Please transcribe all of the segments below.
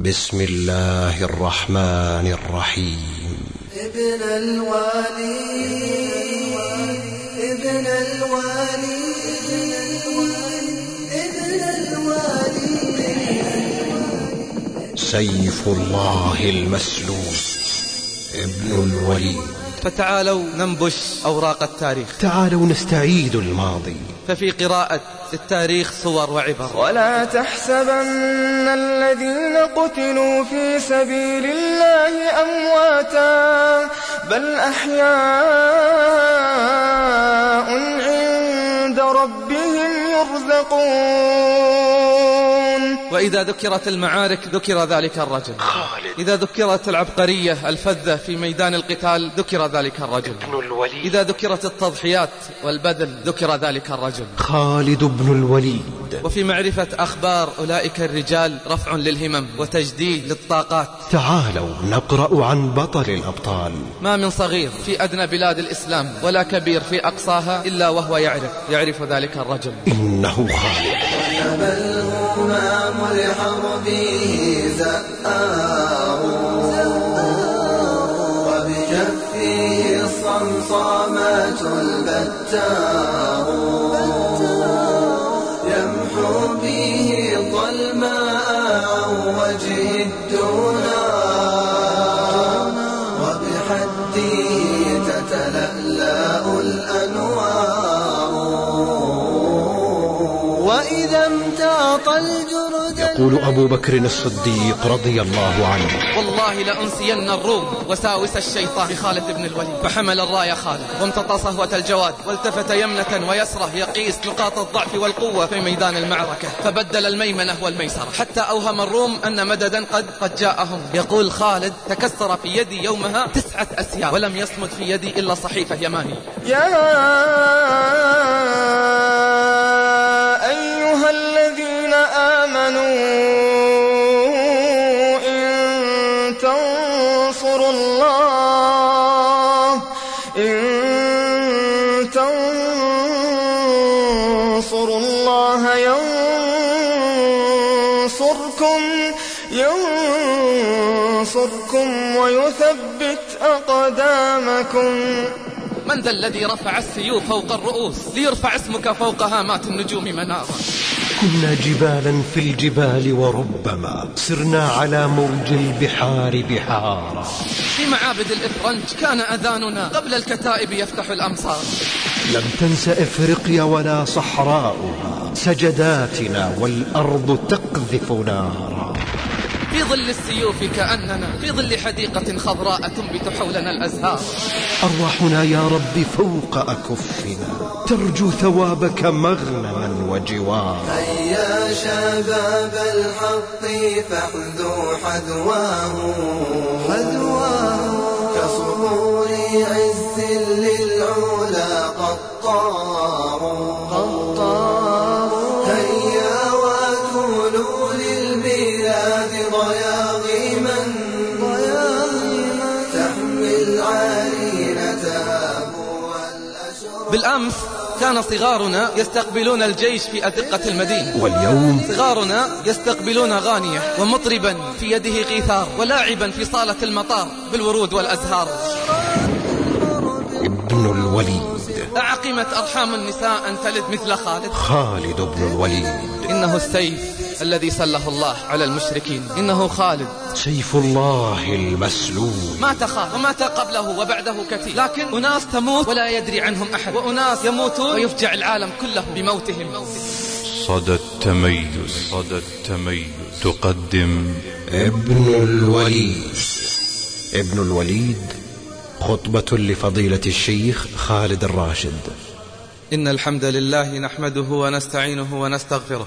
بسم الله الرحمن الرحيم. ابن الوالي ابن الوالي ابن الوالي. سيف الله المسلول ابن الوليد. فتعالوا ننبش أوراق التاريخ. تعالوا نستعيد الماضي. ففي قراءة التاريخ صور وعبر. ولا تحسبن الذين قتلوا في سبيل الله أمواتا بل أحياء عند ربهم يرزقون. وإذا ذكرت المعارك ذكر ذلك الرجل. خالد. إذا ذكرت العبقرية الفذة في ميدان القتال ذكر ذلك الرجل. ابن الوليد. إذا ذكرت التضحيات والبذل ذكر ذلك الرجل. خالد بن الوليد. وفي معرفة أخبار أولئك الرجال رفع للهمم وتجديد للطاقات. تعالوا نقرأ عن بطل الأبطال. ما من صغير في أدنى بلاد الإسلام ولا كبير في أقصاها إلا وهو يعرف. يعرف ذلك الرجل. إنه خالد بل همام الحرب وبجفه الصمصامات البتاه يقول أبو بكر الصديق رضي الله عنه. والله لأنسين الروم وساوس الشيطان بخالد بن الوليد. فحمل الراية خالد وامتطى صهوة الجواد والتفت يمنة ويسرة يقيس نقاط الضعف والقوة في ميدان المعركة. فبدل الميمنة والميسرة. حتى أوهم الروم أن مددا قد قد جاءهم. يقول خالد تكسر في يدي يومها تسعة أسياف ولم يصمد في يدي إلا صحيفة يماني يا أقدامكم. من ذا الذي رفع السيوف فوق الرؤوس ليرفع اسمك فوق هامات النجوم منارا؟ كنا جبالا في الجبال وربما سرنا على موج البحار بحارا. في معابد الإفرنج كان أذاننا قبل الكتائب يفتح الأمصار. لم تنس إفريقيا ولا صحراؤها سجداتنا والأرض تقذف نارا. في ظل السيوف كأننا في ظل حديقة خضراء تنبت حولنا الأزهار. أرواحنا يا رب فوق أكفنا ترجو ثوابك مغنما وجوارا هيا شباب الحق فاحذوا حذواه كان صغارنا يستقبلون الجيش في أدقة المدينة. واليوم صغارنا يستقبلون غانية ومطربا في يده قيثار ولاعبا في صالة المطار بالورود والأزهار. ابن الوليد. أعقمت أرحام النساء أن تلد مثل خالد. خالد بن الوليد. إنه السيف. الذي سله الله على المشركين. إنه خالد. سيف الله المسلول. مات خالد ومات قبله وبعده كثير. لكن أناس تموت ولا يدري عنهم أحد. وأناس يموتون ويفجع العالم كله بموتهم. صدى التميز. صدى التميز. تقدم ابن الوليد. ابن الوليد خطبة لفضيلة الشيخ خالد الراشد. إن الحمد لله نحمده ونستعينه ونستغفره.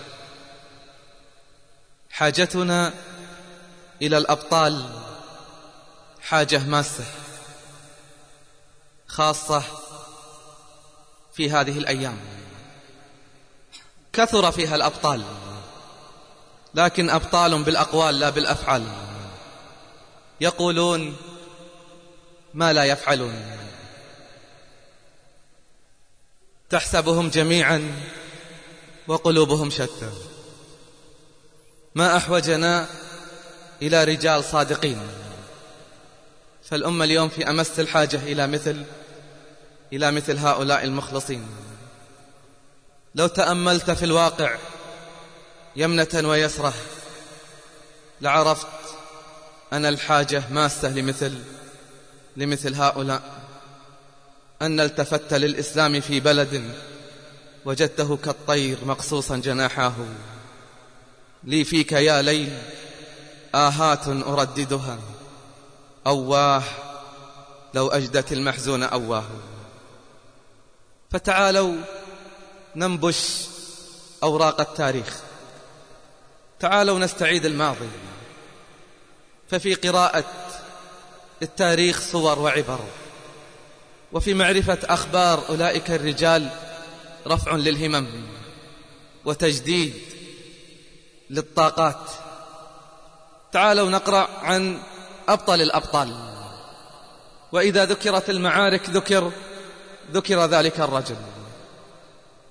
حاجتنا إلى الأبطال. حاجة ماسة خاصة في هذه الأيام. كثر فيها الأبطال لكن أبطال بالأقوال لا بالأفعال. يقولون ما لا يفعلون. تحسبهم جميعا وقلوبهم شتى. ما أحوجنا إلى رجال صادقين. فالأمة اليوم في أمس الحاجة إلى مثل إلى مثل هؤلاء المخلصين. لو تأملت في الواقع يمنة ويسرة لعرفت أن الحاجة ماسة لمثل لمثل هؤلاء. أن التفت للإسلام في بلد وجدته كالطير مقصوصا جناحاه. لي فيك يا ليل آهات أرددها. أواه لو أجدت المحزون أواه. فتعالوا ننبش أوراق التاريخ. تعالوا نستعيد الماضي. ففي قراءة التاريخ صور وعبر. وفي معرفة أخبار أولئك الرجال رفع للهمم. وتجديد للطاقات. تعالوا نقرأ عن أبطل الأبطال. وإذا ذكرت المعارك ذكر ذكر ذلك الرجل.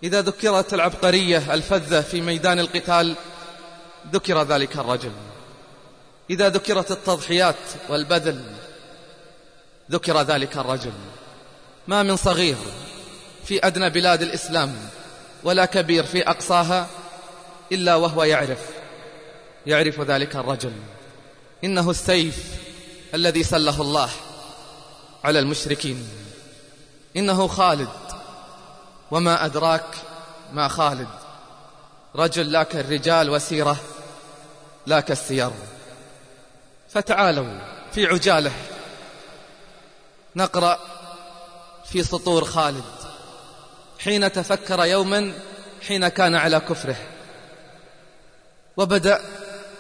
إذا ذكرت العبقرية الفذة في ميدان القتال ذكر ذلك الرجل. إذا ذكرت التضحيات والبذل ذكر ذلك الرجل. ما من صغير في أدنى بلاد الإسلام ولا كبير في أقصاها إلا وهو يعرف يعرف ذلك الرجل. إنه السيف الذي سله الله على المشركين. إنه خالد. وما أدراك ما خالد. رجل لا كالرجال وسيرة لا كالسير. فتعالوا في عجالة. نقرأ في سطور خالد. حين تفكر يوما حين كان على كفره. وبدأ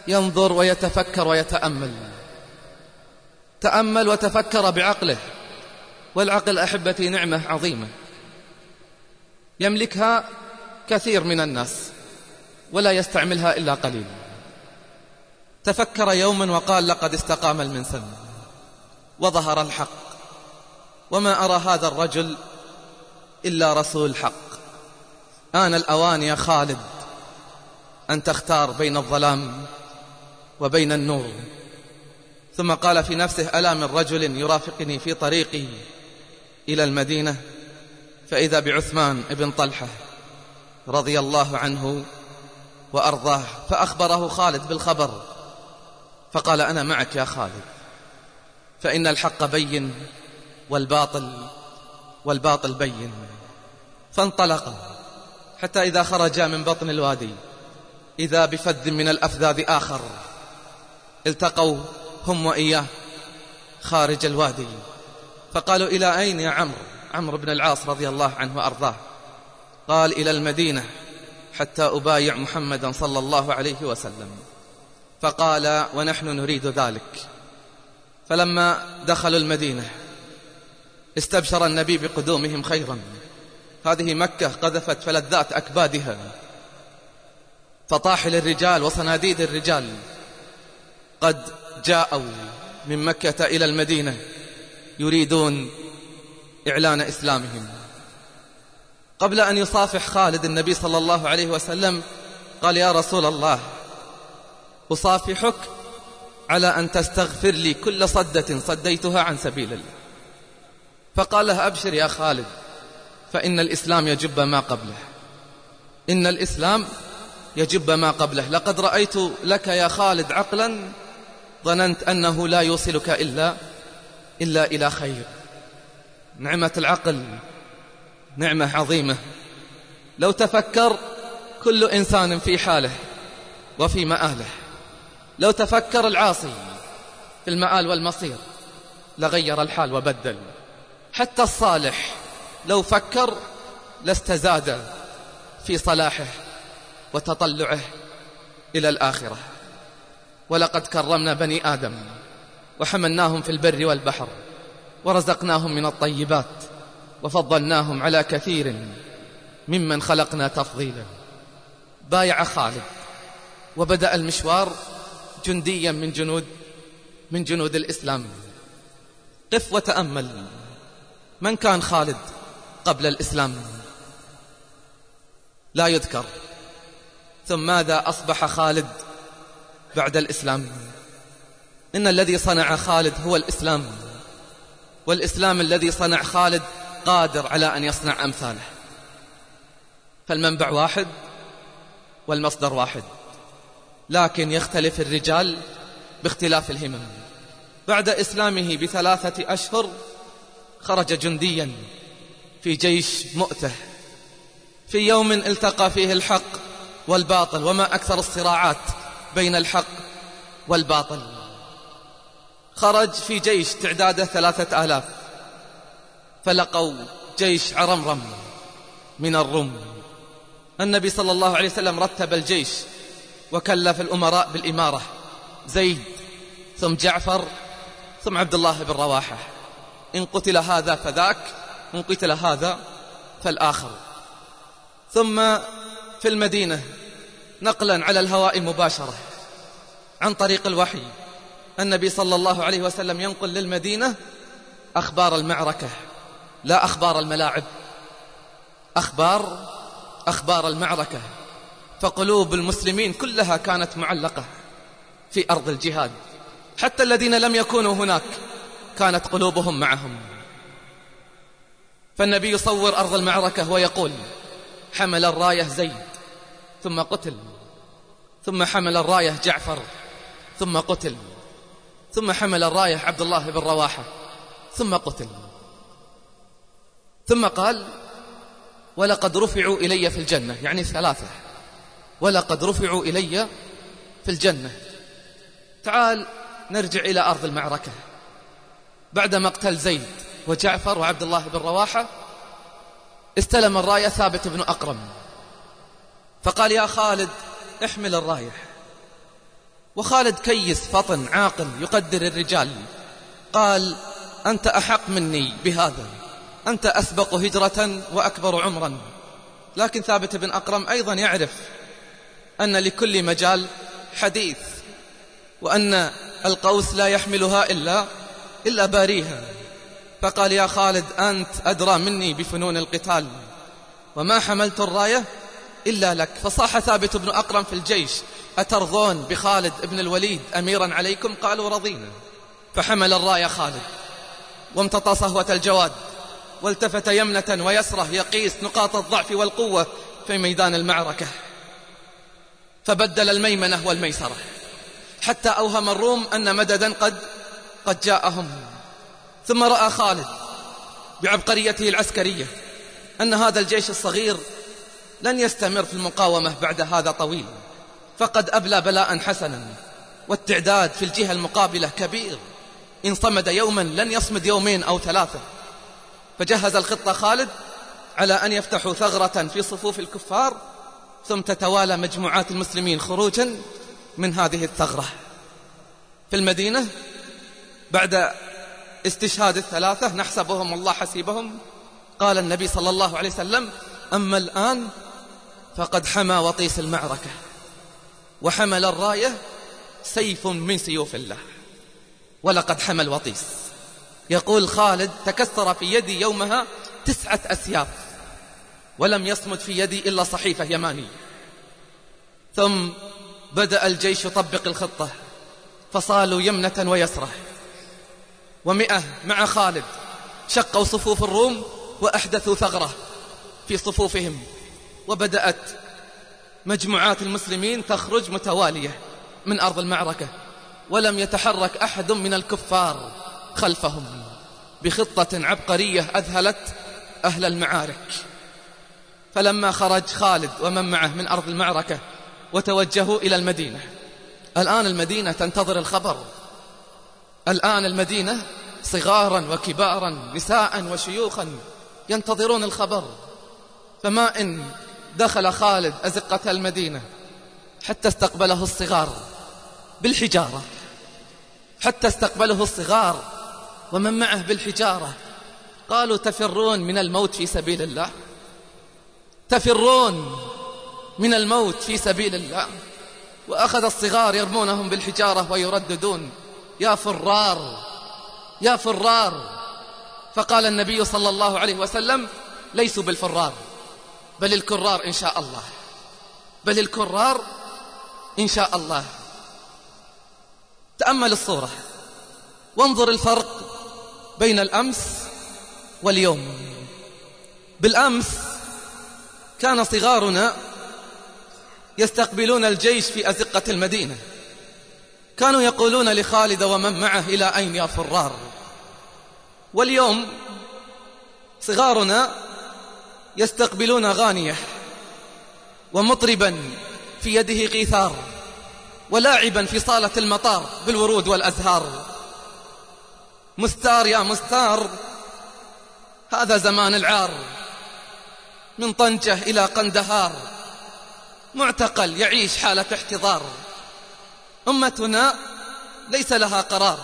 ينظر ويتفكر ويتأمل. تأمل وتفكر بعقله والعقل أحبتي نعمة عظيمة. يملكها كثير من الناس ولا يستعملها إلا قليل. تفكر يوما وقال لقد استقام المنسم وظهر الحق. وما أرى هذا الرجل إلا رسول حق. آن الأوان يا خالد. أن تختار بين الظلام وبين النور. ثم قال في نفسه ألا من رجل يرافقني في طريقي إلى المدينة؟ فإذا بعثمان ابن طلحة رضي الله عنه وأرضاه فأخبره خالد بالخبر فقال أنا معك يا خالد فإن الحق بين والباطل والباطل بين. فانطلق حتى إذا خرجا من بطن الوادي. إذا بفذ من الأفذاذ آخر. التقوا هم وإياه خارج الوادي. فقالوا إلى أين يا عمرو؟ عمرو بن العاص رضي الله عنه وأرضاه. قال إلى المدينة حتى أبايع محمدا صلى الله عليه وسلم. فقال ونحن نريد ذلك. فلما دخلوا المدينة استبشر النبي بقدومهم خيرا. هذه مكة قذفت فلذات أكبادها. فطاحل الرجال وصناديد الرجال. قد جاءوا من مكة إلى المدينة يريدون إعلان إسلامهم. قبل أن يصافح خالد النبي صلى الله عليه وسلم قال يا رسول الله أصافحك على أن تستغفر لي كل صدة صديتها عن سبيل الله. فقال له أبشر يا خالد فإن الإسلام يجب ما قبله. إن الإسلام يجب ما قبله. لقد رأيت لك يا خالد عقلا ظننت أنه لا يوصلك إلا إلا إلى خير. نعمة العقل نعمة عظيمة. لو تفكر كل إنسان في حاله وفي مآله. لو تفكر العاصي في المآل والمصير لغير الحال وبدل. حتى الصالح لو فكر لاستزاد في صلاحه. وتطلعه إلى الآخرة. ولقد كرمنا بني آدم وحملناهم في البر والبحر ورزقناهم من الطيبات وفضلناهم على كثير ممن خلقنا تفضيلا. بايع خالد وبدأ المشوار جنديا من جنود من جنود الإسلام. قف وتأمل من كان خالد قبل الإسلام. لا يذكر ثم ماذا أصبح خالد بعد الإسلام؟ إن الذي صنع خالد هو الإسلام والإسلام الذي صنع خالد قادر على أن يصنع أمثاله. فالمنبع واحد والمصدر واحد لكن يختلف الرجال باختلاف الهمم. بعد إسلامه بثلاثة أشهر خرج جنديا في جيش مؤته. في يوم التقى فيه الحق والباطل وما أكثر الصراعات بين الحق والباطل. خرج في جيش تعداده ثلاثة آلاف فلقوا جيش عرمرم من الروم. النبي صلى الله عليه وسلم رتب الجيش وكلف الأمراء بالإمارة زيد ثم جعفر ثم عبد الله بن رواحة. إن قتل هذا فذاك إن قتل هذا فالآخر. ثم في المدينة نقلا على الهواء مباشرة عن طريق الوحي. النبي صلى الله عليه وسلم ينقل للمدينة أخبار المعركة لا أخبار الملاعب أخبار أخبار المعركة. فقلوب المسلمين كلها كانت معلقة في أرض الجهاد. حتى الذين لم يكونوا هناك كانت قلوبهم معهم. فالنبي يصور أرض المعركة ويقول حمل الراية زيد. ثم قتل ثم حمل الراية جعفر ثم قتل ثم حمل الراية عبد الله بن رواحة ثم قتل. ثم قال ولقد رفعوا إلي في الجنة. يعني ثلاثة. ولقد رفعوا إلي في الجنة. تعال نرجع إلى أرض المعركة. بعد مقتل زيد وجعفر وعبد الله بن رواحة استلم الراية ثابت بن أقرم. فقال يا خالد احمل الراية وخالد كيس فطن عاقل يقدر الرجال. قال أنت أحق مني بهذا. أنت أسبق هجرة وأكبر عمرا. لكن ثابت بن أقرم أيضا يعرف أن لكل مجال حديث وأن القوس لا يحملها إلا إلا باريها. فقال يا خالد أنت أدرى مني بفنون القتال. وما حملت الراية؟ إلا لك. فصاح ثابت بن أقرم في الجيش. أترضون بخالد بن الوليد أميرا عليكم؟ قالوا رضينا. فحمل الراية خالد. وامتطى صهوة الجواد. والتفت يمنة ويسرة يقيس نقاط الضعف والقوة في ميدان المعركة. فبدل الميمنة والميسرة. حتى أوهم الروم أن مددا قد قد جاءهم. ثم رأى خالد بعبقريته العسكرية أن هذا الجيش الصغير لن يستمر في المقاومة بعد هذا طويل. فقد أبلى بلاء حسنا والتعداد في الجهة المقابلة كبير. إن صمد يوما لن يصمد يومين أو ثلاثة. فجهز الخطة خالد على أن يفتحوا ثغرة في صفوف الكفار ثم تتوالى مجموعات المسلمين خروجا من هذه الثغرة. في المدينة بعد استشهاد الثلاثة نحسبهم الله حسيبهم. قال النبي صلى الله عليه وسلم أما الآن فقد حمى وطيس المعركة. وحمل الراية سيف من سيوف الله. ولقد حمى الوطيس. يقول خالد تكسر في يدي يومها تسعة أسياف. ولم يصمد في يدي إلا صحيفة يماني ثم بدأ الجيش يطبق الخطة. فصالوا يمنة ويسرة. ومئة مع خالد. شقوا صفوف الروم وأحدثوا ثغرة في صفوفهم. وبدأت مجموعات المسلمين تخرج متوالية من أرض المعركة ولم يتحرك أحد من الكفار خلفهم. بخطة عبقرية أذهلت أهل المعارك. فلما خرج خالد ومن معه من أرض المعركة وتوجهوا إلى المدينة الآن المدينة تنتظر الخبر. الآن المدينة صغارا وكبارا نساء وشيوخا ينتظرون الخبر. فما إن دخل خالد أزقة المدينة حتى استقبله الصغار بالحجارة حتى استقبله الصغار ومن معه بالحجارة. قالوا تفرون من الموت في سبيل الله؟ تفرون من الموت في سبيل الله؟ وأخذ الصغار يرمونهم بالحجارة ويرددون يا فرار يا فرار. فقال النبي صلى الله عليه وسلم ليسوا بالفرار. بل الكرار إن شاء الله. بل الكرار إن شاء الله. تأمل الصورة. وانظر الفرق بين الأمس واليوم. بالأمس كان صغارنا يستقبلون الجيش في أزقة المدينة. كانوا يقولون لخالد ومن معه إلى أين يا فرار؟ واليوم صغارنا يستقبلون غانية ومطربا في يده قيثار ولاعبا في صالة المطار بالورود والأزهار. مستار يا مستار هذا زمان العار. من طنجة إلى قندهار معتقل يعيش حالة احتضار. أمتنا ليس لها قرار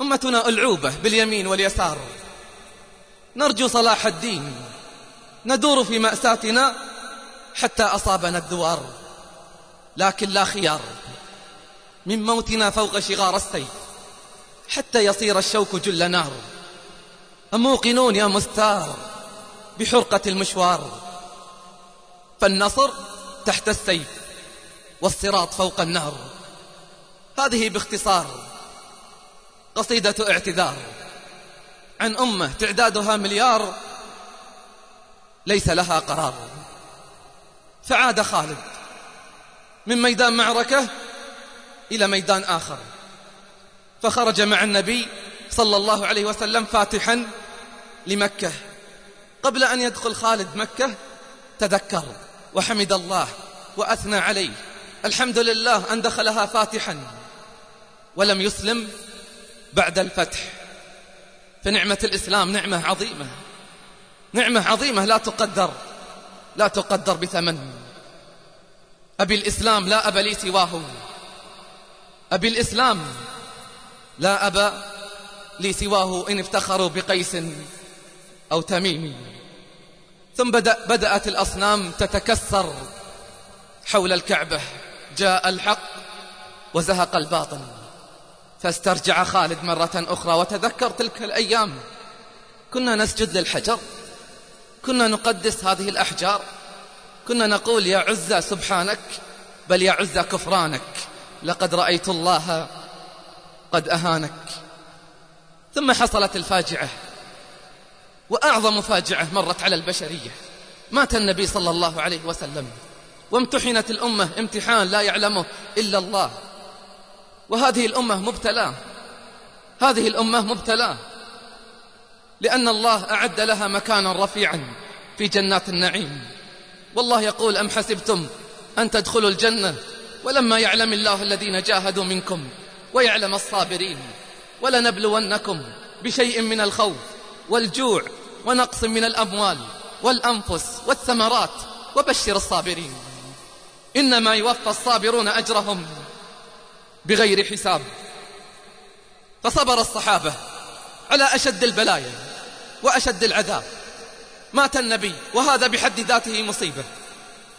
أمتنا ألعوبة باليمين واليسار. نرجو صلاح الدين. ندور في مأساتنا حتى أصابنا الدوار. لكن لا خيار. من موتنا فوق شغار السيف حتى يصير الشوك جل نار. أموقنون يا مستار بحرقة المشوار. فالنصر تحت السيف والصراط فوق النار هذه باختصار قصيدة اعتذار. عن أمة تعدادها مليار ليس لها قرار. فعاد خالد من ميدان معركة إلى ميدان آخر. فخرج مع النبي صلى الله عليه وسلم فاتحا لمكة. قبل أن يدخل خالد مكة تذكر وحمد الله وأثنى عليه. الحمد لله أن دخلها فاتحا ولم يسلم بعد الفتح. فنعمة الإسلام نعمة عظيمة. نعمة عظيمة لا تقدر لا تقدر بثمن. أبي الإسلام لا أب لي سواه. أبي الإسلام لا أب لي سواه إن افتخروا بقيس أو تميم. ثم بدأ بدأت الأصنام تتكسر حول الكعبة. جاء الحق وزهق الباطل فاسترجع خالد مرة أخرى وتذكر تلك الأيام. كنا نسجد للحجر. كنا نقدس هذه الأحجار. كنا نقول يا عزة سبحانك بل يا عزة كفرانك لقد رأيت الله قد أهانك. ثم حصلت الفاجعة. وأعظم فاجعة مرت على البشرية. مات النبي صلى الله عليه وسلم. وامتحنت الأمة. امتحان لا يعلمه إلا الله. وهذه الأمة مبتلاه. هذه الأمة مبتلاه. لأن الله أعد لها مكانا رفيعا في جنات النعيم. والله يقول أم حسبتم أن تدخلوا الجنة؟ ولما يعلم الله الذين جاهدوا منكم ويعلم الصابرين ولنبلونكم بشيء من الخوف والجوع ونقص من الأموال والأنفس والثمرات وبشر الصابرين. إنما يوفى الصابرون أجرهم بغير حساب. فصبر الصحابة على أشد البلايا. وأشد العذاب. مات النبي وهذا بحد ذاته مصيبة.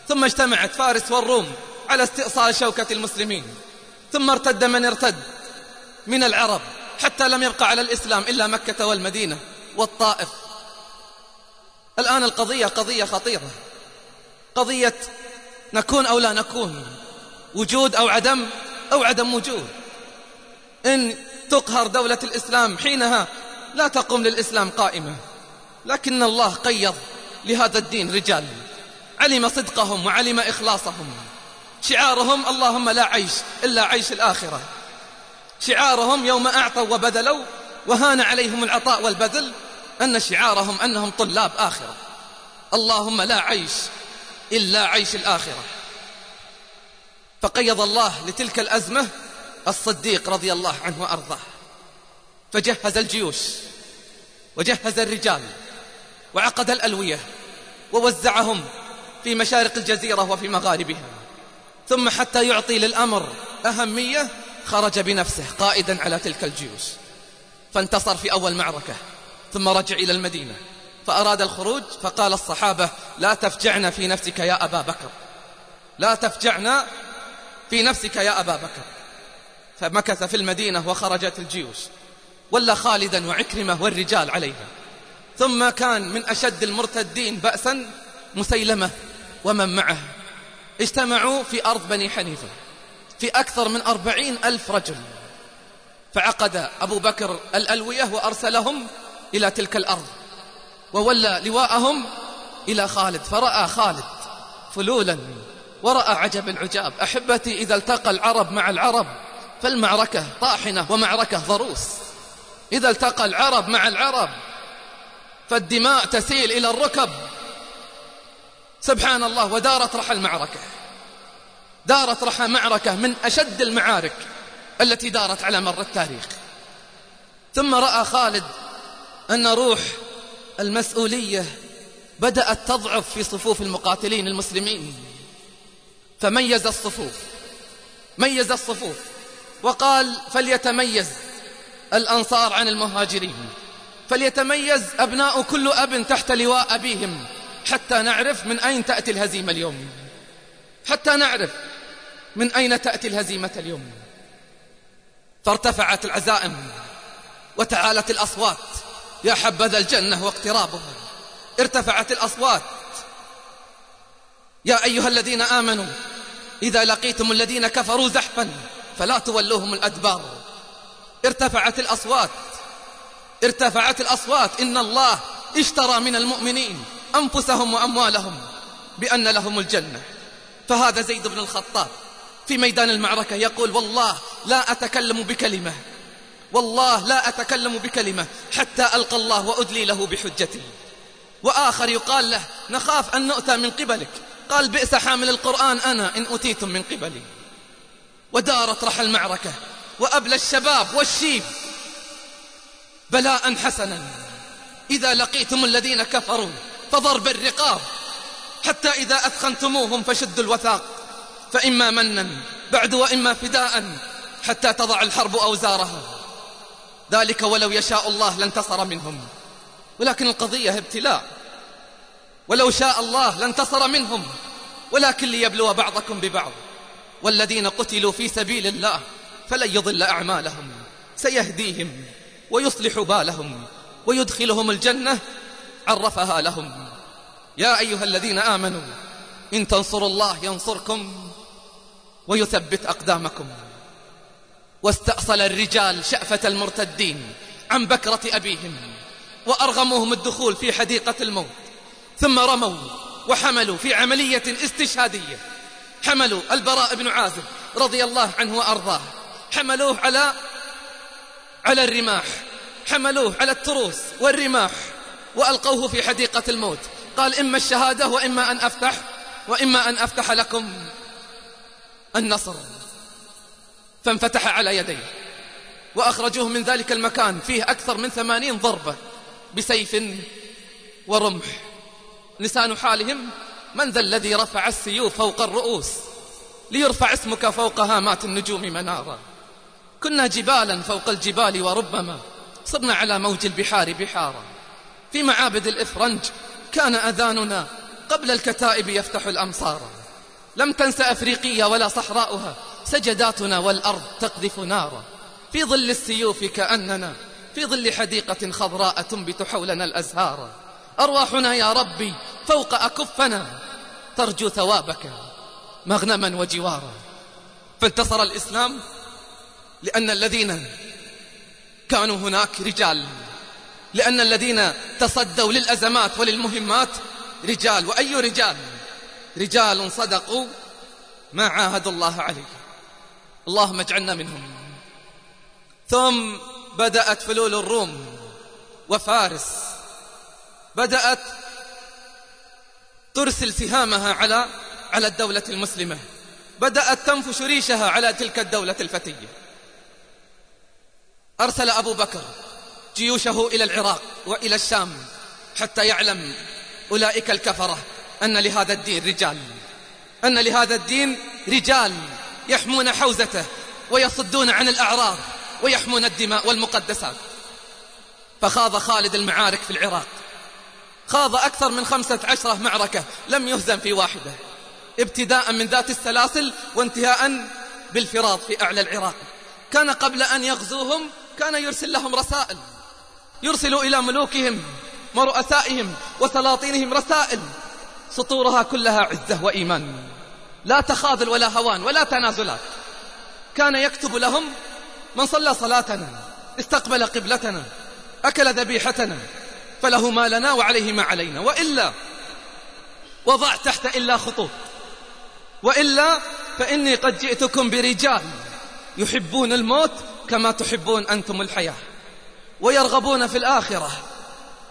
ثم اجتمعت فارس والروم على استئصال شوكة المسلمين. ثم ارتد من ارتد من العرب حتى لم يبقى على الإسلام إلا مكة والمدينة والطائف. الآن القضية قضية خطيرة. قضية نكون أو لا نكون وجود أو عدم أو عدم وجود. إن تقهر دولة الإسلام حينها لا تقوم للإسلام قائمة. لكن الله قيض لهذا الدين رجال. علم صدقهم وعلم إخلاصهم. شعارهم اللهم لا عيش إلا عيش الآخرة. شعارهم يوم أعطوا وبذلوا وهان عليهم العطاء والبذل أن شعارهم أنهم طلاب آخرة. اللهم لا عيش إلا عيش الآخرة. فقيض الله لتلك الأزمة الصديق رضي الله عنه وأرضاه. فجهز الجيوش وجهز الرجال وعقد الألوية ووزعهم في مشارق الجزيرة وفي مغاربها. ثم حتى يعطي للأمر أهمية خرج بنفسه قائدا على تلك الجيوش. فانتصر في أول معركة ثم رجع إلى المدينة. فأراد الخروج فقال الصحابة لا تفجعنا في نفسك يا أبا بكر لا تفجعنا في نفسك يا أبا بكر. فمكث في المدينة وخرجت الجيوش. ولا خالدا وعكرمة والرجال عليها. ثم كان من أشد المرتدين بأسا مسيلمة ومن معه. اجتمعوا في أرض بني حنيفة في أكثر من أربعين ألف رجل. فعقد أبو بكر الألوية وأرسلهم إلى تلك الأرض. وولى لواءهم إلى خالد. فرأى خالد فلولا ورأى عجب العجاب أحبتي إذا التقى العرب مع العرب فالمعركة طاحنة ومعركة ضروس. إذا التقى العرب مع العرب فالدماء تسيل إلى الركب. سبحان الله ودارت رحى المعركة. دارت رحى معركة من أشد المعارك التي دارت على مر التاريخ. ثم رأى خالد أن روح المسؤولية بدأت تضعف في صفوف المقاتلين المسلمين. فميز الصفوف ميز الصفوف وقال فليتميز. الأنصار عن المهاجرين. فليتميز أبناء كل أب تحت لواء أبيهم حتى نعرف من أين تأتي الهزيمة اليوم. حتى نعرف من أين تأتي الهزيمة اليوم. فارتفعت العزائم وتعالت الأصوات. يا حبذا الجنة واقترابها. ارتفعت الأصوات. يا أيها الذين آمنوا إذا لقيتم الذين كفروا زحفا فلا تولوهم الأدبار. ارتفعت الأصوات. ارتفعت الأصوات. إن الله اشترى من المؤمنين أنفسهم وأموالهم بأن لهم الجنة. فهذا زيد بن الخطاب في ميدان المعركة يقول والله لا أتكلم بكلمة. والله لا أتكلم بكلمة حتى ألقى الله وأدلي له بحجتي. وآخر يقال له نخاف أن نؤتى من قبلك. قال بئس حامل القرآن أنا إن أتيتم من قبلي. ودارت رحى المعركة. وأبلى الشباب والشيب بلاء حسنا. إذا لقيتم الذين كفروا فضرب الرقاب. حتى إذا أثخنتموهم فشدوا الوثاق. فإما منا بعد وإما فداء حتى تضع الحرب أوزارها. ذلك ولو يشاء الله لانتصر منهم. ولكن القضية ابتلاء. ولو شاء الله لانتصر منهم. ولكن ليبلو بعضكم ببعض. والذين قتلوا في سبيل الله فلن يضل أعمالهم. سيهديهم ويصلح بالهم ويدخلهم الجنة عرفها لهم. يا أيها الذين آمنوا إن تنصروا الله ينصركم ويثبت أقدامكم. واستأصل الرجال شأفة المرتدين عن بكرة أبيهم وأرغموهم الدخول في حديقة الموت. ثم رموا وحملوا في عملية استشهادية. حملوا البراء بن عازب رضي الله عنه وأرضاه. حملوه على على الرماح حملوه على التروس والرماح وألقوه في حديقة الموت. قال إما الشهادة وإما أن أفتح وإما أن أفتح لكم النصر. فانفتح على يديه. وأخرجوه من ذلك المكان فيه أكثر من ثمانين ضربة بسيف ورمح. لسان حالهم من ذا الذي رفع السيوف فوق الرؤوس ليرفع اسمك فوق هامات النجوم منارا. كنا جبالا فوق الجبال وربما صرنا على موج البحار بحارا. في معابد الإفرنج كان أذاننا قبل الكتائب يفتح الأمصار. لم تنس أفريقيا ولا صحراؤها سجداتنا والأرض تقذف نارا. في ظل السيوف كأننا في ظل حديقة خضراء تنبت حولنا الأزهار. أرواحنا يا ربي فوق أكفنا ترجو ثوابك مغنما وجوارا. فانتصر الإسلام لأن الذين كانوا هناك رجال. لأن الذين تصدوا للأزمات وللمهمات رجال. وأي رجال؟ رجال صدقوا ما عاهدوا الله عليه. اللهم اجعلنا منهم. ثم بدأت فلول الروم وفارس. بدأت ترسل سهامها على على الدولة المسلمة. بدأت تنفش ريشها على تلك الدولة الفتية. أرسل أبو بكر جيوشه إلى العراق وإلى الشام حتى يعلم أولئك الكفرة أن لهذا الدين رجال أن لهذا الدين رجال يحمون حوزته ويصدون عن الأعراض ويحمون الدماء والمقدسات. فخاض خالد المعارك في العراق. خاض أكثر من خمسة عشرة معركة لم يهزم في واحدة ابتداء من ذات السلاسل وانتهاء بالفراض في أعلى العراق. كان قبل أن يغزوهم كان يرسل لهم رسائل. يرسل إلى ملوكهم ورؤسائهم وسلاطينهم رسائل. سطورها كلها عزة وإيمان. لا تخاذل ولا هوان ولا تنازلات. كان يكتب لهم من صلى صلاتنا استقبل قبلتنا أكل ذبيحتنا فله ما لنا وعليه ما علينا. وإلا وضع تحت إلا خطوط. وإلا فإني قد جئتكم برجال يحبون الموت كما تحبون أنتم الحياة ويرغبون في الآخرة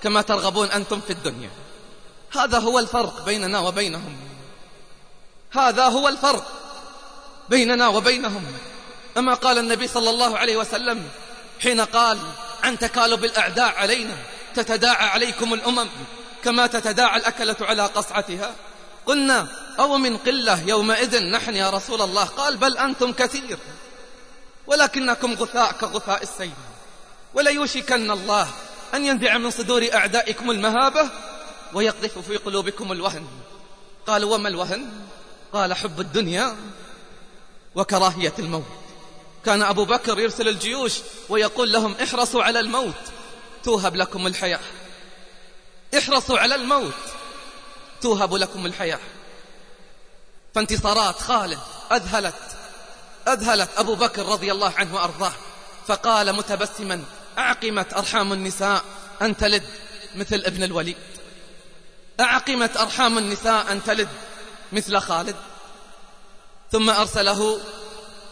كما ترغبون أنتم في الدنيا. هذا هو الفرق بيننا وبينهم. هذا هو الفرق بيننا وبينهم. أما قال النبي صلى الله عليه وسلم حين قال عن تكالب الأعداء علينا تتداعى عليكم الأمم كما تتداعى الأكلة على قصعتها. قلنا أو من قلة يومئذ نحن يا رسول الله. قال بل أنتم كثير. ولكنكم غثاء كغثاء السيل. وليوشكن الله أن ينزع من صدور أعدائكم المهابة ويقذف في قلوبكم الوهن. قالوا وما الوهن؟ قال حب الدنيا وكراهية الموت. كان أبو بكر يرسل الجيوش ويقول لهم احرصوا على الموت توهب لكم الحياة. احرصوا على الموت توهب لكم الحياة. فانتصارات خالد أذهلت. أذهلت أبو بكر رضي الله عنه وأرضاه فقال متبسما أعقمت أرحام النساء أن تلد مثل ابن الوليد. أعقمت أرحام النساء أن تلد مثل خالد. ثم أرسله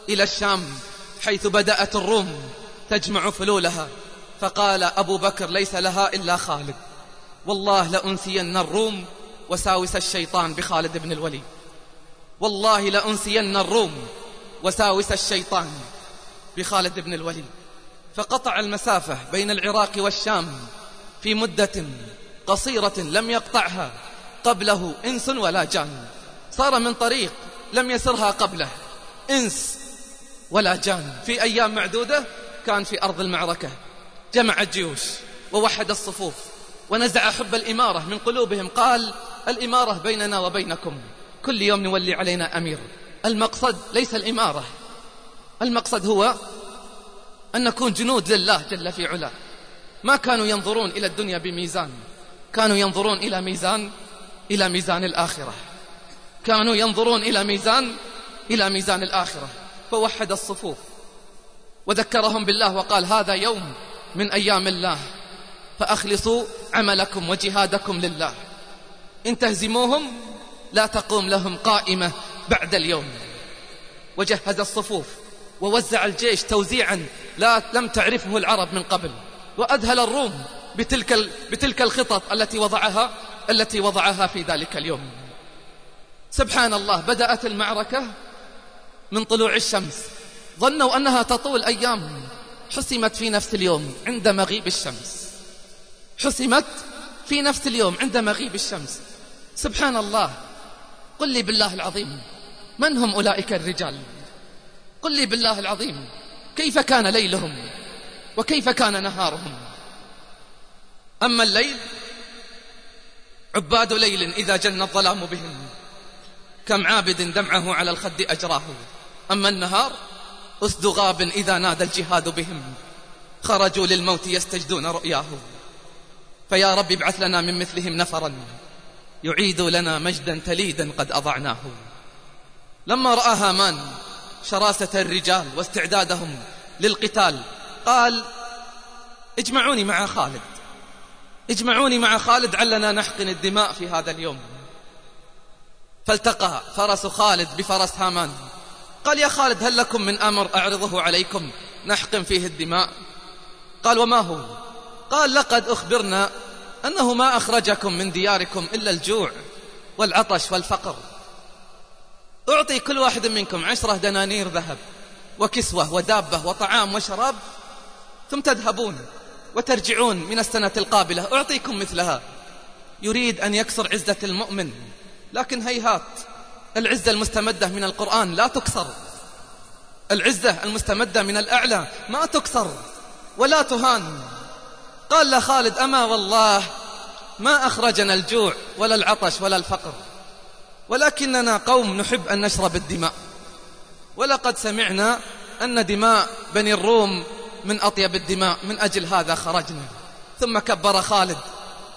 إلى الشام حيث بدأت الروم تجمع فلولها فقال أبو بكر ليس لها إلا خالد. والله لأنسين الروم وساوس الشيطان بخالد بن الوليد. والله لأنسين الروم وساوس الشيطان بخالد بن الوليد فقطع المسافة بين العراق والشام في مدة قصيرة لم يقطعها قبله إنس ولا جان. صار من طريق لم يسرها قبله إنس ولا جان. في أيام معدودة كان في أرض المعركة جمع الجيوش ووحد الصفوف ونزع حب الإمارة من قلوبهم قال الإمارة بيننا وبينكم كل يوم نولي علينا أمير. المقصد ليس الإمارة. المقصد هو أن نكون جنود لله جل في علاه. ما كانوا ينظرون إلى الدنيا بميزان. كانوا ينظرون إلى ميزان إلى ميزان الآخرة. كانوا ينظرون إلى ميزان إلى ميزان الآخرة. فوحد الصفوف. وذكرهم بالله وقال هذا يوم من أيام الله. فأخلصوا عملكم وجهادكم لله. إن تهزموهم لا تقوم لهم قائمة. بعد اليوم. وجهز الصفوف ووزع الجيش توزيعا لا لم تعرفه العرب من قبل. وأذهل الروم بتلك بتلك الخطط التي وضعها التي وضعها في ذلك اليوم. سبحان الله بدأت المعركة من طلوع الشمس. ظنوا أنها تطول أيام. حسمت في نفس اليوم عند مغيب الشمس. حسمت في نفس اليوم عند مغيب الشمس. سبحان الله قل لي بالله العظيم من هم أولئك الرجال؟ قل لي بالله العظيم كيف كان ليلهم؟ وكيف كان نهارهم؟ أما الليل عباد ليل إذا جن الظلام بهم كم عابد دمعه على الخد أجراه. أما النهار أسد غاب إذا نادى الجهاد بهم. خرجوا للموت يستجدون رؤياه. فيا رب ابعث لنا من مثلهم نفرا يعيد لنا مجدا تليدا قد أضعناه. لما رأى هامان شراسة الرجال واستعدادهم للقتال قال اجمعوني مع خالد. اجمعوني مع خالد علنا نحقن الدماء في هذا اليوم. فالتقى فرس خالد بفرس هامان. قال يا خالد هل لكم من أمر أعرضه عليكم نحقن فيه الدماء؟ قال وما هو؟ قال لقد أخبرنا أنه ما أخرجكم من دياركم إلا الجوع والعطش والفقر. أعطي كل واحد منكم عشرة دنانير ذهب وكسوة ودابة وطعام وشراب ثم تذهبون وترجعون من السنة القابلة. أعطيكم مثلها. يريد أن يكسر عزة المؤمن لكن هيهات العزة المستمدة من القرآن لا تكسر. العزة المستمدة من الأعلى ما تكسر ولا تهان. قال له خالد أما والله ما أخرجنا الجوع ولا العطش ولا الفقر. ولكننا قوم نحب أن نشرب الدماء. ولقد سمعنا أن دماء بني الروم من أطيب الدماء من أجل هذا خرجنا. ثم كبر خالد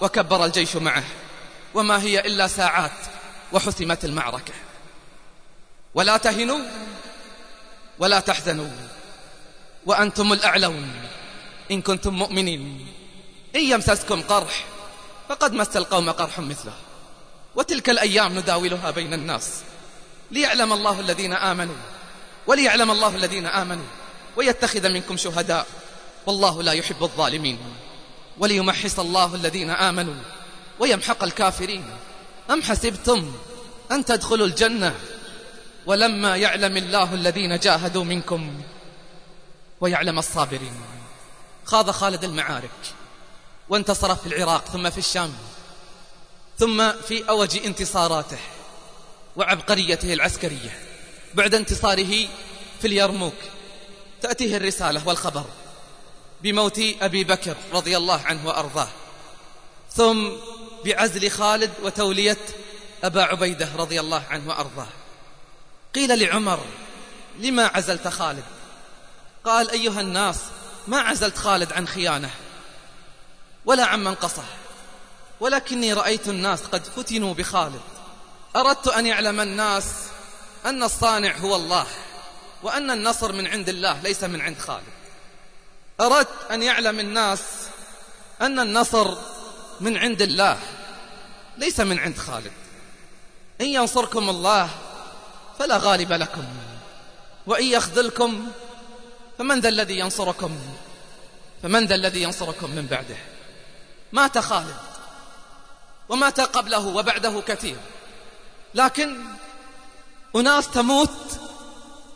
وكبر الجيش معه. وما هي إلا ساعات وحسمت المعركة. ولا تهنوا ولا تحزنوا. وأنتم الأعلون إن كنتم مؤمنين. إن يمسسكم قرح فقد مس القوم قرح مثله. وتلك الأيام نداولها بين الناس. ليعلم الله الذين آمنوا وليعلم الله الذين آمنوا ويتخذ منكم شهداء. والله لا يحب الظالمين. وليمحص الله الذين آمنوا ويمحق الكافرين. أم حسبتم أن تدخلوا الجنة؟ ولما يعلم الله الذين جاهدوا منكم ويعلم الصابرين. خاض خالد المعارك وانتصر في العراق ثم في الشام. ثم في أوج انتصاراته وعبقريته العسكرية بعد انتصاره في اليرموك تأتيه الرسالة والخبر بموت أبي بكر رضي الله عنه وأرضاه ثم بعزل خالد وتولية أبا عبيدة رضي الله عنه وأرضاه. قيل لعمر لما عزلت خالد؟ قال أيها الناس ما عزلت خالد عن خيانة ولا عن منقصة. ولكني رأيت الناس قد فتنوا بخالد. أردت أن يعلم الناس أن الصانع هو الله وأن النصر من عند الله ليس من عند خالد. أردت أن يعلم الناس أن النصر من عند الله ليس من عند خالد. إن ينصركم الله فلا غالب لكم وإن يخذلكم فمن ذا الذي ينصركم؟ فمن ذا الذي ينصركم من بعده؟ مات خالد. ومات قبله وبعده كثير. لكن أناس تموت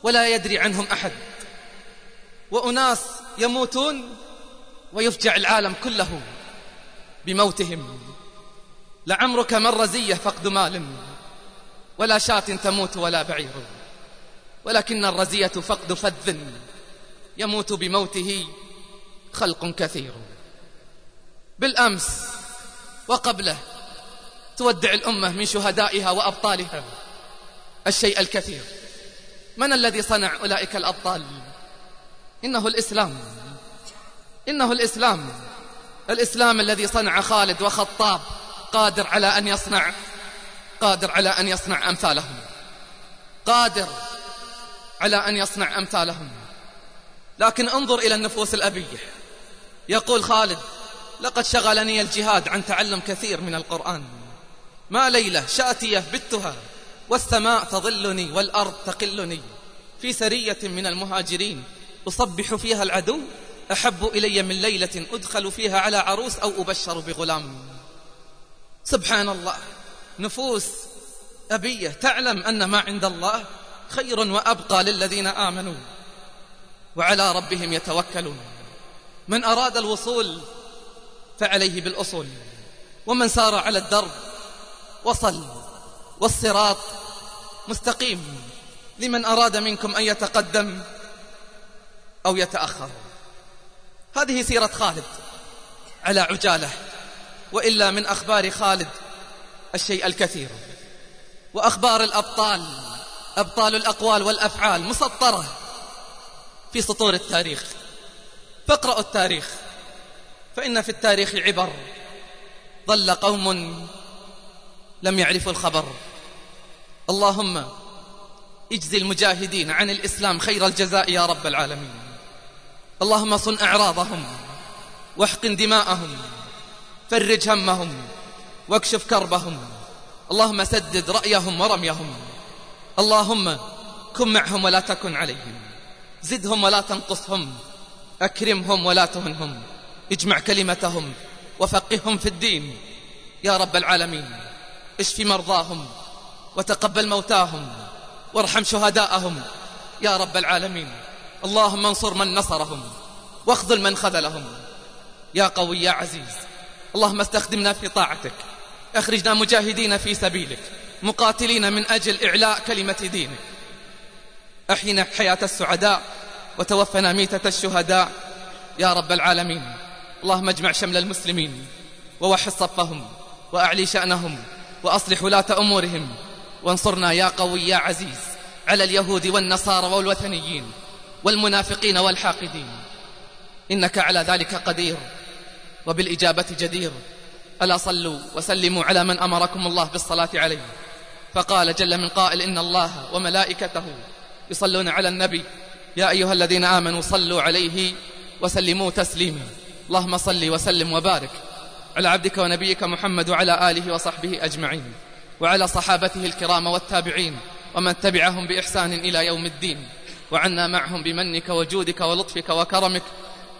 ولا يدري عنهم أحد. وأناس يموتون ويفجع العالم كله بموتهم. لعمرك من رزية فقد مال ولا شاة تموت ولا بعير. ولكن الرزية فقد فذ يموت بموته خلق كثير. بالأمس وقبله تودع الأمة من شهدائها وأبطالها. الشيء الكثير. من الذي صنع أولئك الأبطال؟ إنه الإسلام. إنه الإسلام. الإسلام الذي صنع خالد وخطاب قادر على أن يصنع قادر على أن يصنع أمثالهم. قادر على أن يصنع أمثالهم. لكن انظر إلى النفوس الأبية. يقول خالد لقد شغلني الجهاد عن تعلم كثير من القرآن. ما ليلة شاتية بتها والسماء تظلني والأرض تقلني. في سرية من المهاجرين أصبح فيها العدو أحب إلي من ليلة أدخل فيها على عروس أو أبشر بغلام. سبحان الله نفوس أبية تعلم أن ما عند الله خير وأبقى للذين آمنوا وعلى ربهم يتوكلون. من أراد الوصول فعليه بالأصول ومن سار على الدرب وصل والصراط مستقيم لمن أراد منكم أن يتقدم أو يتأخر. هذه سيرة خالد على عجالة وإلا من أخبار خالد الشيء الكثير. وأخبار الأبطال أبطال الأقوال والأفعال مسطرة في سطور التاريخ. فاقرأوا التاريخ فإن في التاريخ عبر. ظل قوم لم يعرفوا الخبر. اللهم اجزي المجاهدين عن الإسلام خير الجزاء يا رب العالمين. اللهم صن أعراضهم واحقن دماءهم فرج همهم واكشف كربهم. اللهم سدد رأيهم ورميهم. اللهم كن معهم ولا تكن عليهم. زدهم ولا تنقصهم. أكرمهم ولا تهنهم. اجمع كلمتهم وفقههم في الدين يا رب العالمين. اشف مرضاهم وتقبل موتاهم وارحم شهداءهم يا رب العالمين. اللهم انصر من نصرهم واخذل من خذلهم. يا قوي يا عزيز اللهم استخدمنا في طاعتك اخرجنا مجاهدين في سبيلك مقاتلين من أجل إعلاء كلمة دينك. أحينا حياة السعداء وتوفنا ميتة الشهداء. يا رب العالمين اللهم اجمع شمل المسلمين ووحد صفهم وأعلي شأنهم. وأصلح ولاة أمورهم. وانصرنا يا قوي يا عزيز على اليهود والنصارى والوثنيين والمنافقين والحاقدين. إنك على ذلك قدير وبالإجابة جدير. ألا صلوا وسلموا على من أمركم الله بالصلاة عليه. فقال جل من قائل إن الله وملائكته يصلون على النبي. يا أيها الذين آمنوا صلوا عليه وسلموا تسليما. اللهم صل وسلم وبارك على عبدك ونبيك محمد وعلى آله وصحبه أجمعين وعلى صحابته الكرام والتابعين ومن تبعهم بإحسان إلى يوم الدين وعنا معهم بمنك وجودك ولطفك وكرمك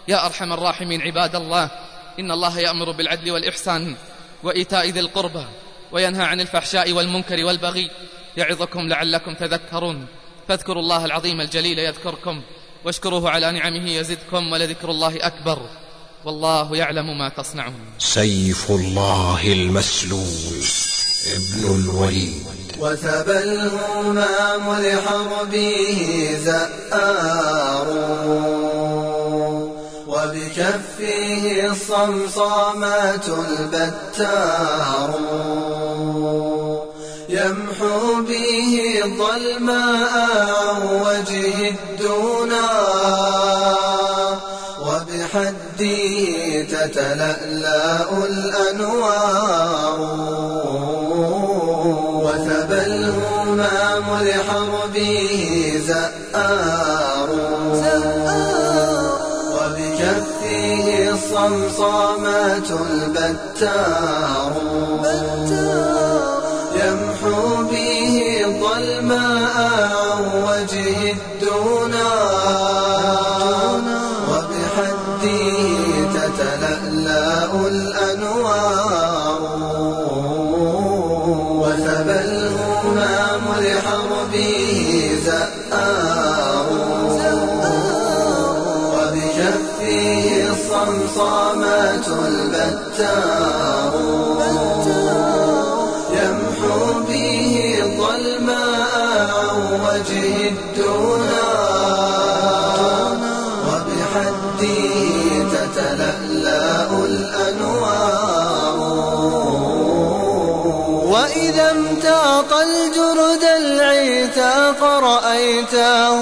يا أرحم الراحمين عباد الله إن الله يأمر بالعدل والإحسان وإيتاء ذي القربى وينهى عن الفحشاء والمنكر والبغي يعظكم لعلكم تذكرون فاذكروا الله العظيم الجليل يذكركم واشكروه على نعمه يزدكم ولذكر الله أكبر والله يعلم ما تصنعون. سيف الله المسلول ابن الوليد. وثب الهمام لحربه زآر. وبكفه الصمصامات البتار. يمحو به الظلماء عن وجه الدنا تتلألأ الأنوار. وثب الهمام لحربه زآر وبكفه الصمصامات البتار. رأيته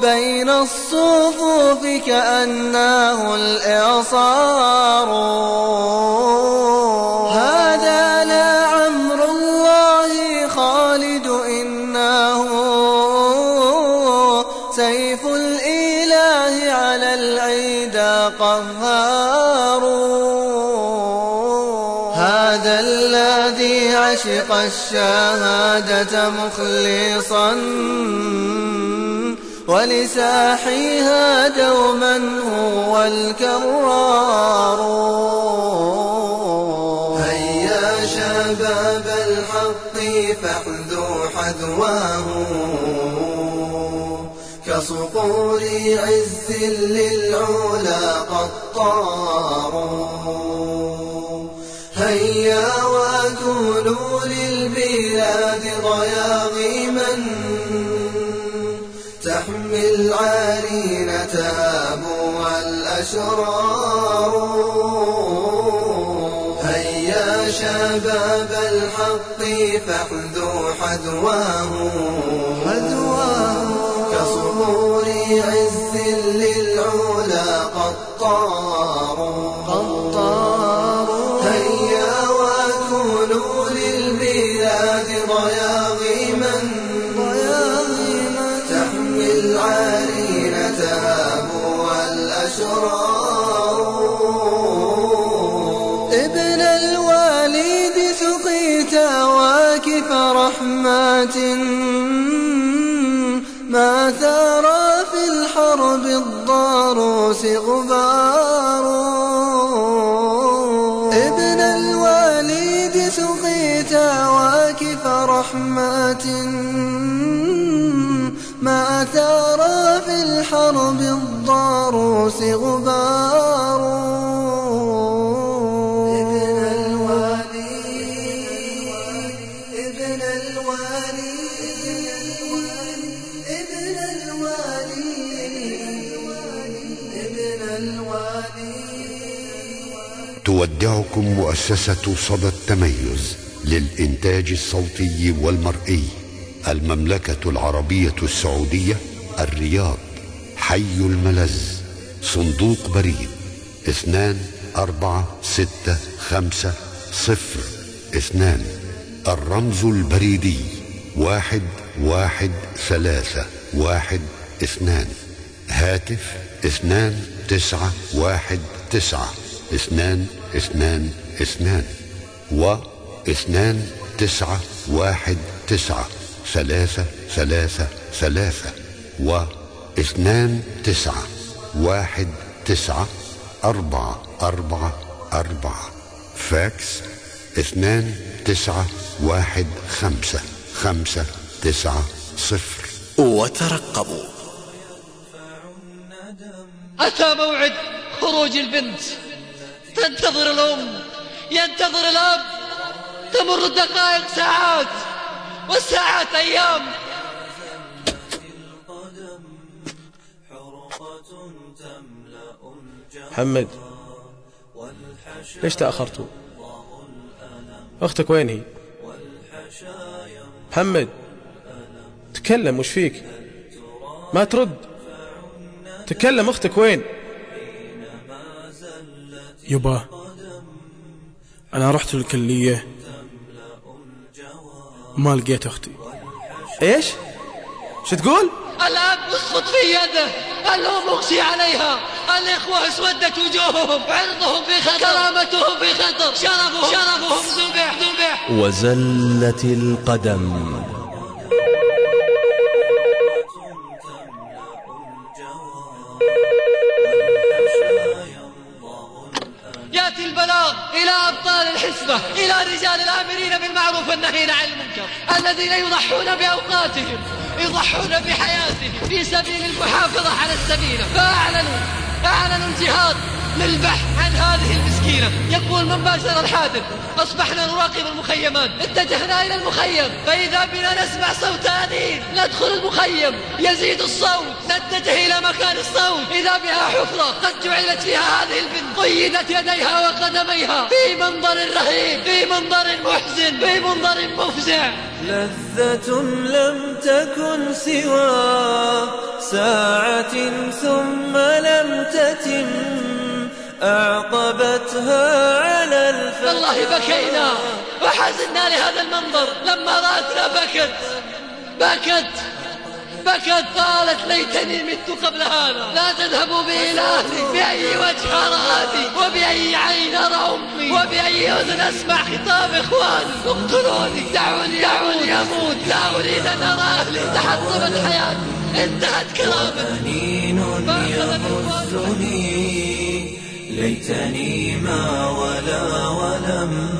بين الصفوف كأنه الإعصار. عشق الشهادة مخلصا ولساحيها دوما هو الكرار. هيا شباب الحق فاحذوا حذواه. كصقور عز للعلا قد طاروا البلاد ضياغيما تحمي العارين تابوا الأشرار هيا شباب الحق فاحذوا حدواه. حذواه كصخور عز للعلا قطار. ما ثار تودعكم مؤسسة صدى التميز للإنتاج الصوتي والمرئي المملكة العربية السعودية الرياض حي الملز صندوق بريد اثنان أربعة ستة خمسة صفر. اثنان الرمز البريدي واحد واحد ثلاثة واحد اثنان. هاتف اثنان تسعة واحد تسعة. اثنان اثنان اثنان و اثنان تسعة واحد تسعة ثلاثة ثلاثة ثلاثة و اثنان تسعة واحد تسعة أربعة أربعة أربعة. فاكس اثنان تسعة واحد خمسة خمسة تسعة صفر. وترقبوا. أتى موعد خروج البنت. تنتظر الأم. ينتظر الأب. تمر الدقائق ساعات. والساعات أيام. محمد ليش تأخرتوا أختك وين هي محمد تكلم وش فيك؟ ما ترد؟ تكلم أختك وين؟ يبا أنا رحت الكلية. ما لقيت أختي. إيش؟ شو تقول؟ الأب اسقط في يده. الأم اغشي عليها. الإخوة اسودت وجوههم عرضهم في خطر. كرامتهم في خطر. شرفهم شرفهم ذبح ذبح. وزلت القدم. ابطال الحسبه إلى رجال الآمرين بالمعروف والنهين عن المنكر الذين يضحون بأوقاتهم يضحون بحياتهم في سبيل المحافظة على السفينه فأعلنوا اعلنوا الجهاد للبحث عن هذه المسكينة يقول من باشر الحادث؟ أصبحنا نراقب المخيمات. اتجهنا إلى المخيم. فإذا بنا نسمع صوت أنين. ندخل المخيم. يزيد الصوت. نتجه إلى مكان الصوت. إذا بها حفرة قد جعلت فيها هذه البنت قيدت يديها وقدميها. في منظر رهيب. في منظر محزن. في منظر مفزع. لذة لم تكن سوى. ساعة ثم لم تتم. أعقبتها على الفتى والله بكينا وحزنا لهذا المنظر. لما رأتنا بكت بكت بكت قالت ليتني مت قبل هذا. لا تذهبوا بي إلى أهلي بأي وجه أرى أبي وبأي عين أرى أمي وبأي أذن أسمع خطاب إخواني. اقتلوني. دعوني دعوني أموت. لا أريد أن أرى أهلي. تحطمت حياتي. انتهت كرامتي. حنين يغزني ليتني ما ولا ولم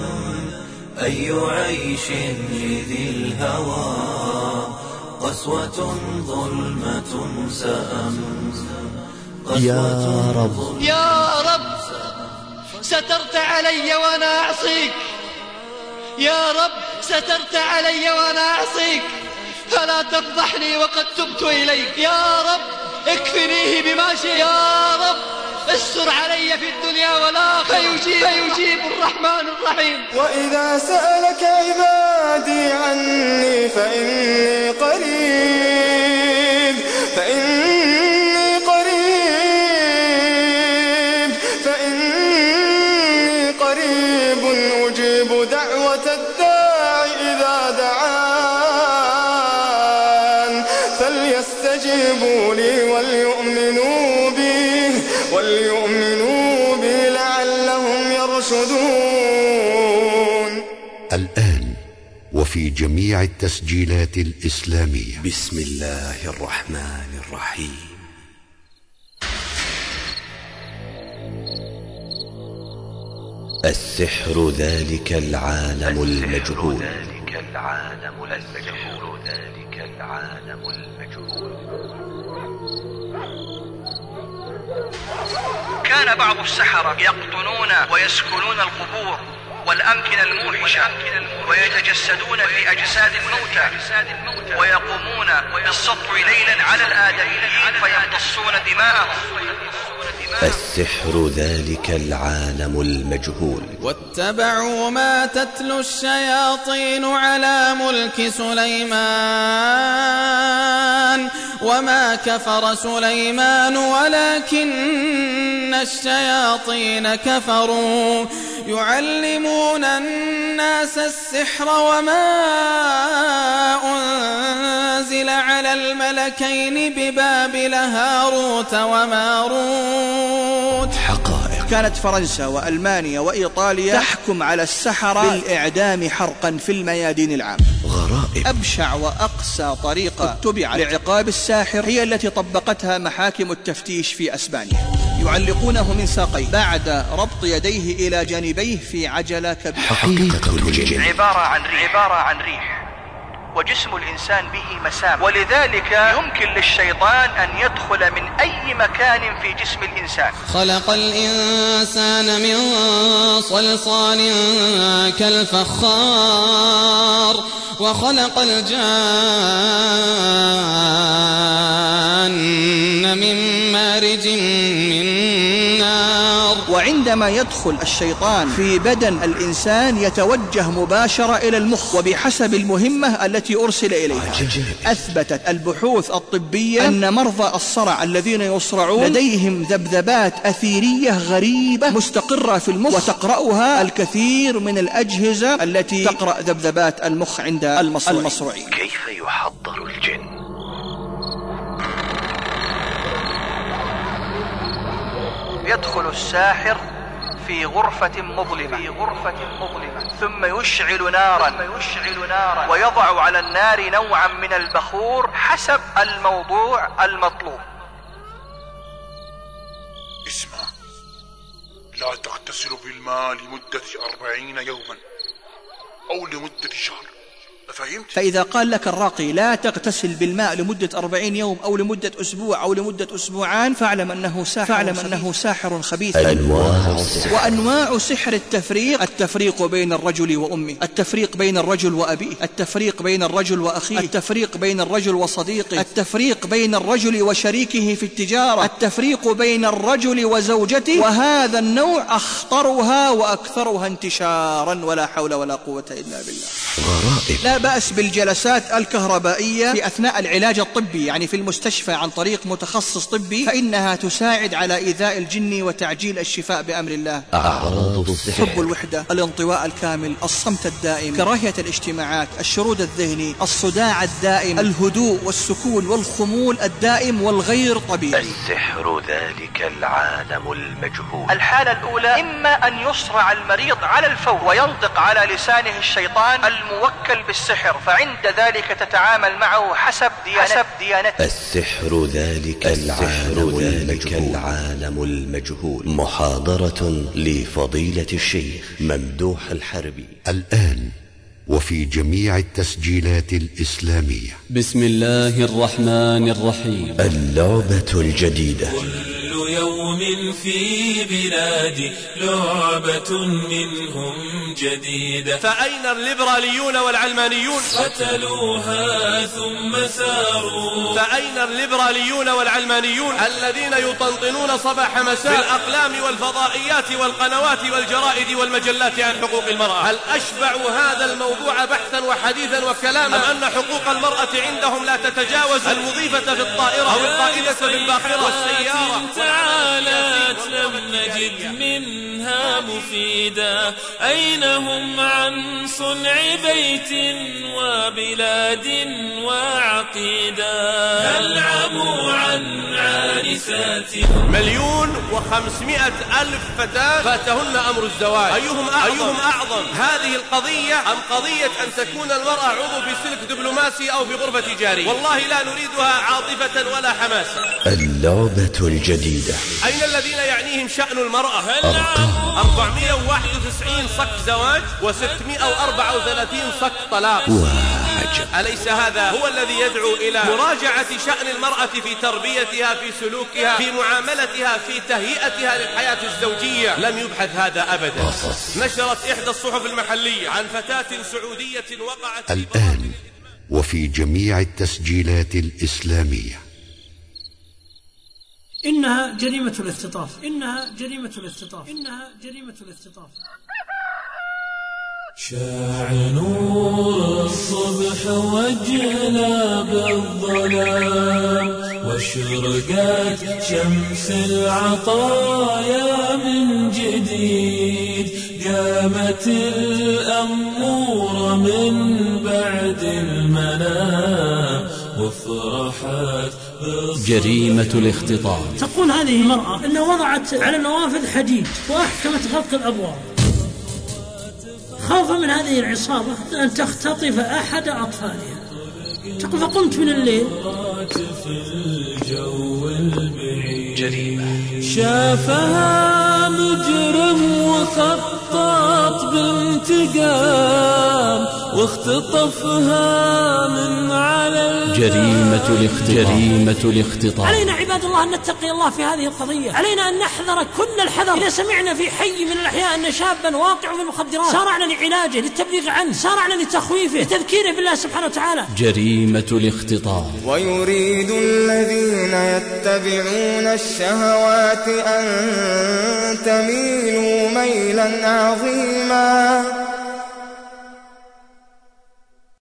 أي عيش لذي الهوى قسوة ظلمة سأم يا رب. يا رب سترت علي وأنا أعصيك. يا رب سترت علي وأنا أعصيك. فلا تفضحني وقد تبت إليك. يا رب اكفنيه بما شئت. يا رب استر علي في الدنيا والآخرة فيجيب, فيجيب الرحمن الرحيم. وإذا سألك عبادي عني فإني قريب. وفي جميع التسجيلات الإسلامية. بسم الله الرحمن الرحيم. السحر ذلك العالم المجهول. ذلك العالم السحر ذلك العالم المجهول. كان بعض السحرة يقطنون ويسكنون القبور. والأمكنة الموحشة. ويتجسدون في أجساد الموتى. ويقومون بالسطو ليلا على الآدميين فيمتصون دماءهم. السحر ذلك العالم المجهول. واتبعوا ما تتلو الشياطين على ملك سليمان. وما كفر سليمان ولكن الشياطين كفروا. يعلمون الناس السحر وما أنزل على الملكين ببابل هاروت وماروت. حقائق. كانت فرنسا وألمانيا وإيطاليا تحكم على السحرة بالإعدام حرقا في الميادين العامة غرائب. أبشع وأقسى طريقة اتبعت. لعقاب الساحر هي التي طبقتها محاكم التفتيش في أسبانيا. يعلقونه من ساقيه. بعد ربط يديه إلى جانبيه في عجلة كبيرة. حقيقة الجن عبارة عن ريح. عبارة عن ريح. وجسم الإنسان به مسام ولذلك يمكن للشيطان أن يدخل من أي مكان في جسم الإنسان. خلق الإنسان من صلصال كالفخار وخلق الجان من مارج من نار. وعندما يدخل الشيطان في بدن الإنسان يتوجه مباشرة إلى المخ وبحسب المهمة التي أرسل إليها. أثبتت البحوث الطبية أن مرضى الصرع الذين يصرعون لديهم ذبذبات أثيرية غريبة مستقرة في المخ. وتقرأها الكثير من الأجهزة التي تقرأ ذبذبات المخ عند المصروعين كيف يحضر الجن؟ يدخل الساحر في غرفة مظلمة. في غرفة مظلمة. ثم يشعل نارا. ثم يشعل نارا. ويضع على النار نوعا من البخور حسب الموضوع المطلوب. اسمع. لا تغتسل بالماء لمدة أربعين يوما أو لمدة شهر. فهمت؟ فإذا قال لك الراقي لا تغتسل بالماء لمدة أربعين يوم أو لمدة أسبوع أو لمدة أسبوعان فاعلم أنه ساحر فاعلم أنه ساحر خبيث. أنواع السحر. وأنواع سحر التفريق. التفريق بين الرجل وأمه. التفريق بين الرجل وأبيه. التفريق بين الرجل وأخيه. التفريق بين الرجل وصديقه. التفريق بين الرجل وشريكه في التجارة. التفريق بين الرجل وزوجته. وهذا النوع أخطرها وأكثرها انتشارا ولا حول ولا قوة إلا بالله. غرائب. لا بأس بالجلسات الكهربائية في أثناء العلاج الطبي يعني في المستشفى عن طريق متخصص طبي فإنها تساعد على إيذاء الجن وتعجيل الشفاء بأمر الله. أعراض السحر حب الوحدة الانطواء الكامل الصمت الدائم كراهية الاجتماعات الشرود الذهني الصداع الدائم الهدوء والسكون والخمول الدائم والغير طبيعي. السحر ذلك العالم المجهول. الحالة الأولى إما أن يصرع المريض على الفور وينطق على لسانه الشيطان الموكل بالسحر. فعند ذلك تتعامل معه حسب ديانته, حسب ديانته. السحر ذلك العالم ذلك العالم المجهول. محاضرة لفضيلة الشيخ ممدوح الحربي. الآن وفي جميع التسجيلات الإسلامية. بسم الله الرحمن الرحيم. اللعبة الجديدة. كل يوم في بلادي لعبة منهم جديدة. فأين الليبراليون والعلمانيون؟ قتلوها ثم ساروا. فأين الليبراليون والعلمانيون؟ الذين يطنطنون صباح مساء بالأقلام والفضائيات والقنوات والجرائد والمجلات عن حقوق المرأة. هل أشبعوا هذا الموضوع بحثا وحديثا وكلاما؟ أم أن حقوق المرأة عندهم لا تتجاوز المضيفة في الطائرة أو القائدة في الباخرة والسيارة؟ كانت لم نجد منها مفيدا. أين هم عن صنع بيت وبلاد وعقيدا؟ هل عموا عن عارسات. مليون وخمسمائة ألف فتاة. فاتهن أمر الزواج. أيهم أعظم, أيهم أعظم؟ هذه القضية أم قضية أن تكون المرأة عضو في سلك دبلوماسي أو في غرفة تجارية والله لا نريدها عاطفة ولا حماسة. اللعبة الجديدة. أين الذين يعنيهم شأن المرأة. أرقام 491 صك زواج و634 صك طلاق. أليس هذا هو الذي يدعو إلى مراجعة شأن المرأة في تربيتها في سلوكها في معاملتها في تهيئتها للحياة الزوجية؟ لم يبحث هذا أبدا. نشرت إحدى الصحف المحلية عن فتاة سعودية وقعت الآن وفي جميع التسجيلات الإسلامية. إنها جريمة الاختطاف. إنها جريمة الاختطاف. إنها جريمة الاختطاف. شاع نور الصبح وجهنا بالظلام واشرقت شمس العطايا من جديد. قامت الأمور من بعد المنام وافرحت جريمة الاختطاف. تقول هذه المرأة أنها وضعت على النوافذ حديد وأحكمت غلق الأبواب. خوفا من هذه العصابة أن تختطف أحد أطفالها. تقول فقمت من الليل. جريمة. شافها مجرم وخطط بانتقام واختطفها من على جريمة الاخت... جريمة الاختطاف. علينا عباد الله أن نتقي الله في هذه القضية. علينا أن نحذر كل الحذر. إذا سمعنا في حي من الأحياء أن شابا واقع في المخدرات سارعنا لعلاجه للتبليغ عنه سارعنا لتخويفه لتذكيره بالله سبحانه وتعالى. جريمة الاختطاف. ويريد الذين يتبعون الشهوات أن تميلوا ميلا عظيما